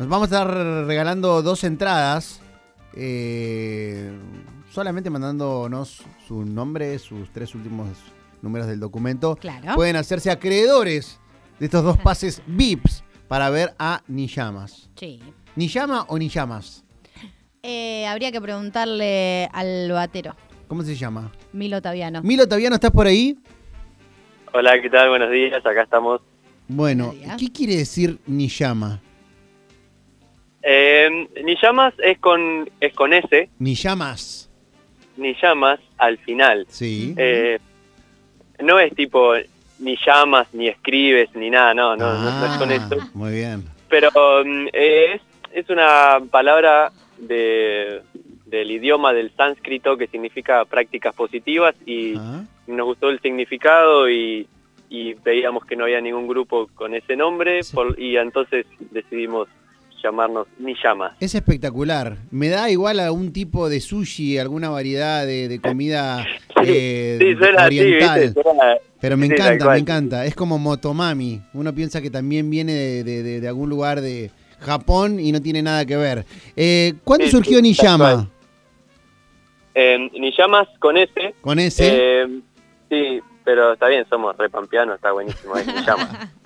Nos vamos a estar regalando dos entradas. eh, solamente mandándonos su nombre, sus tres últimos números del documento. Claro. Pueden hacerse acreedores de estos dos pases VIPs para ver a Niyamas. Sí. ¿Niyama o Niyamas? Eh, habría que preguntarle al batero, ¿Cómo se llama? Milo Otaviano. Milo Taviano, ¿estás por ahí? Hola, ¿qué tal? Buenos días, acá estamos. Bueno. ¿qué quiere decir Niyama? Eh, Niyamas es con, es con S, Niyamas. Niyamas al final. Sí. Eh, no es tipo ni llamas, ni escribes, ni nada, no, no, no, no es con Ah, eso. Muy bien. Pero mm, es, es una palabra de, del idioma del sánscrito que significa prácticas positivas y Ah, nos gustó el significado y, y veíamos que no había ningún grupo con ese nombre Sí. por- y entonces decidimos llamarnos Niyamas. Es espectacular. Me da igual algún tipo de sushi, alguna variedad de, de comida eh, Sí, suena así, oriental. Pero me sí, encanta, me encanta. Es como Motomami. Uno piensa que también viene de, de- de- de algún lugar de Japón y no tiene nada que ver. Eh, ¿Cuándo surgió Niyama? cual. Eh, con S. ¿Con ese? Eh, sí, pero está bien, somos repampeanos, está buenísimo, es Niyamas.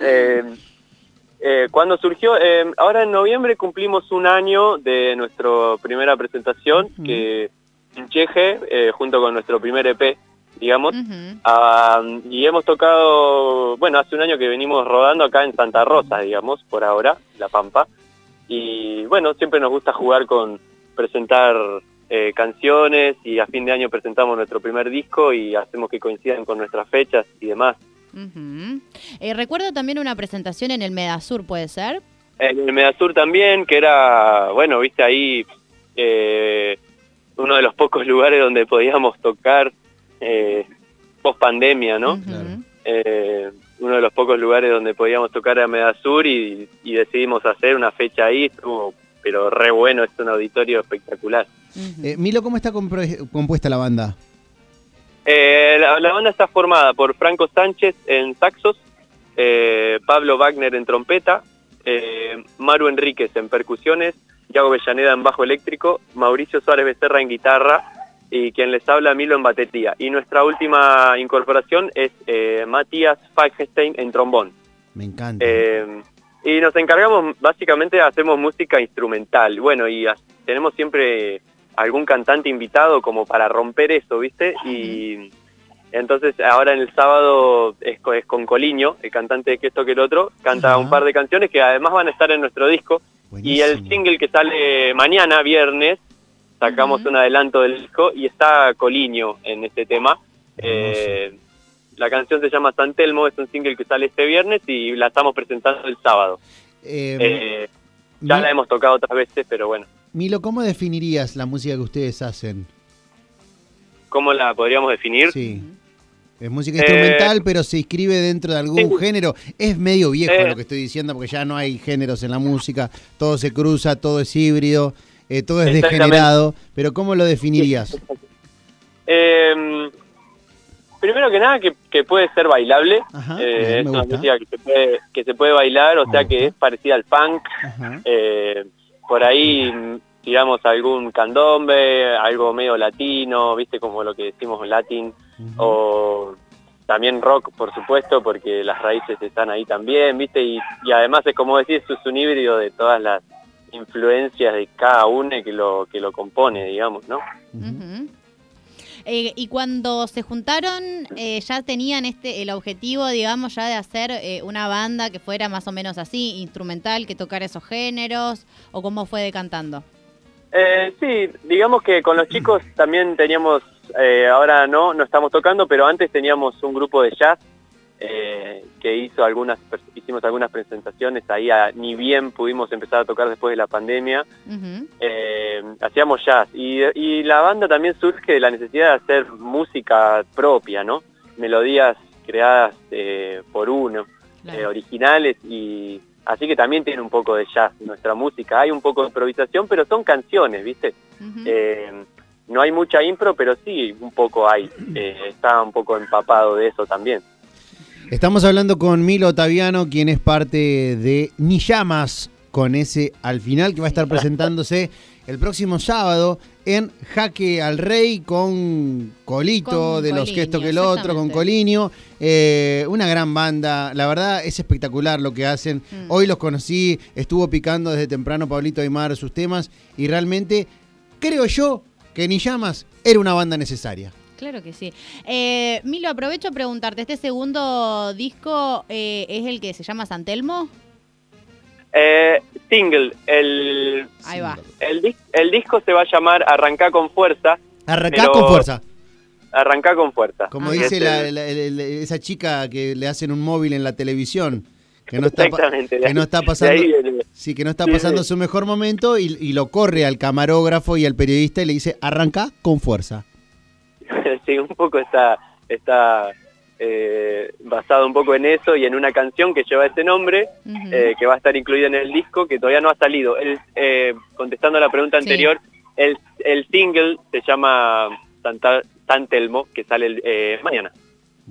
Eh, eh, ¿Cuándo surgió? Eh, ahora en noviembre cumplimos un año de nuestra primera presentación, que en Cheje, eh, junto con nuestro primer EP, digamos. Y hemos tocado, bueno, hace un año que venimos rodando acá en Santa Rosa, digamos, por ahora, La Pampa. Y bueno, siempre nos gusta jugar con presentar eh, canciones y a fin de año presentamos nuestro primer disco y hacemos que coincidan con nuestras fechas y demás. Eh, recuerdo también una presentación en el Medasur, ¿puede ser? En el Medasur también, que era, bueno, viste ahí eh, uno de los pocos lugares donde podíamos tocar eh, post pandemia, ¿no? Eh, uno de los pocos lugares donde podíamos tocar a Medasur y, y decidimos hacer una fecha ahí, estuvo pero re bueno, es un auditorio espectacular. Eh, Milo, ¿cómo está compro- compuesta la banda? Eh, la, la banda está formada por Franco Sánchez en saxos, eh, Pablo Wagner en trompeta, eh, Maru Enríquez en percusiones, Yago Bellaneda en bajo eléctrico, Mauricio Suárez Becerra en guitarra y quien les habla Milo en batería. Y nuestra última incorporación es eh, Matías Falkenstein en trombón. Me encanta. Eh, y nos encargamos, básicamente hacemos música instrumental. Bueno, y tenemos siempre algún cantante invitado como para romper eso, ¿viste? Y entonces ahora en el sábado es, co- es con Coliño, el cantante de que esto que el otro, canta Ajá. un par de canciones que además van a estar en nuestro disco. Y el single que sale mañana, viernes, sacamos un adelanto del disco y está Coliño en este tema. Eh, la canción se llama San Telmo, es un single que sale este viernes y la estamos presentando el sábado. Eh, Eh, ya la hemos tocado otras veces, pero bueno, Milo, ¿cómo definirías la música que ustedes hacen? ¿cómo la podríamos definir? Sí. Es música Eh, instrumental, pero se inscribe dentro de algún sí. género. Es medio viejo Eh. lo que estoy diciendo, porque ya no hay géneros en la música. Todo se cruza, todo es híbrido, eh, todo es degenerado. Pero ¿cómo lo definirías? Eh, primero que nada, que, que puede ser bailable. Ajá, Eh, es una música que se puede, que se puede bailar, o Me sea que es parecida al funk. Ajá. Por ahí tiramos algún candombe, algo medio latino, viste como lo que decimos latín, o también rock, por supuesto, porque las raíces están ahí también, viste, y, y además es como decir, es un híbrido de todas las influencias de cada uno que lo que lo compone, digamos, ¿no? Eh, y cuando se juntaron, eh, ya tenían este el objetivo, digamos, ya de hacer eh, una banda que fuera más o menos así, instrumental, que tocara esos géneros, o cómo fue decantando. Eh, sí, digamos que con los chicos también teníamos, ahora no, no estamos tocando, pero antes teníamos un grupo de jazz eh, que hizo algunas, hicimos algunas presentaciones ahí, a- ni bien pudimos empezar a tocar después de la pandemia, eh, hacíamos jazz y, y la banda también surge de la necesidad de hacer música propia, ¿no? Melodías creadas eh, por uno, Claro. eh, originales y así que también tiene un poco de jazz nuestra música. Hay un poco de improvisación, pero son canciones, ¿viste? Eh, no hay mucha impro, pero sí un poco hay. Está un poco empapado de eso también. Estamos hablando con Milo Otaviano, quien es parte de Niyamas, con ese al final que va a estar presentándose el próximo sábado en Jaque al Rey con Colito, Con de los que esto que el otro, con. Colinio. Eh, una gran banda, la verdad es espectacular lo que hacen. Mm. Hoy los conocí, estuvo picando desde temprano Pablito Aymar sus temas y realmente creo yo que Ni Llamas era una banda necesaria. Claro que sí. Eh, Milo, aprovecho a preguntarte, ¿este segundo disco eh, es el que se llama San Telmo? Eh, single, el, Ahí va. el, dis- el disco se va a llamar Arrancá con fuerza. Arrancá Pero- con fuerza. Arrancá con fuerza. Como Ah, dice Este, la- la- la- la- esa chica que le hacen un móvil en la televisión, que no está, que no está pasando, sí, que no está sí, pasando sí. su mejor momento y, y lo corre al camarógrafo y al periodista y le dice, arranca con fuerza. sí, un poco está, está eh, basado un poco en eso y en una canción que lleva ese nombre, eh, que va a estar incluida en el disco, que todavía no ha salido. El, eh, contestando a la pregunta Sí. anterior, el, el single se llama Santa, San Telmo, que sale el, eh, mañana.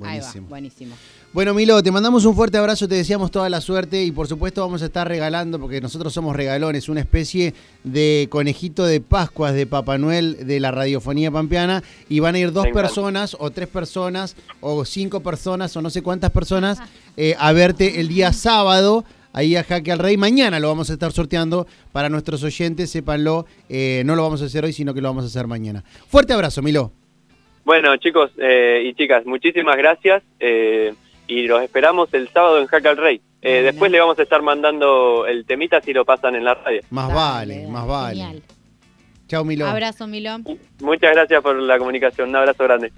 Ahí va, Buenísimo. Bueno, Milo, te mandamos un fuerte abrazo, te deseamos toda la suerte y por supuesto vamos a estar regalando, porque nosotros somos regalones, una especie de conejito de Pascuas de Papá Noel de la radiofonía pampeana y van a ir dos personas o tres personas o cinco personas o no sé cuántas personas eh, a verte el día sábado. Ahí a Jaque al Rey. Mañana lo vamos a estar sorteando para nuestros oyentes, sépanlo. eh, no lo vamos a hacer hoy, sino que lo vamos a hacer mañana. Fuerte abrazo, Milo. Bueno, chicos eh, y chicas, muchísimas gracias eh, y los esperamos el sábado en Jaca al Rey. Eh, después le vamos a estar mandando el temita si lo pasan en la radio. Más vale, más vale. Genial. Chao, Milo. Abrazo, Milo. Muchas gracias por la comunicación. Un abrazo grande.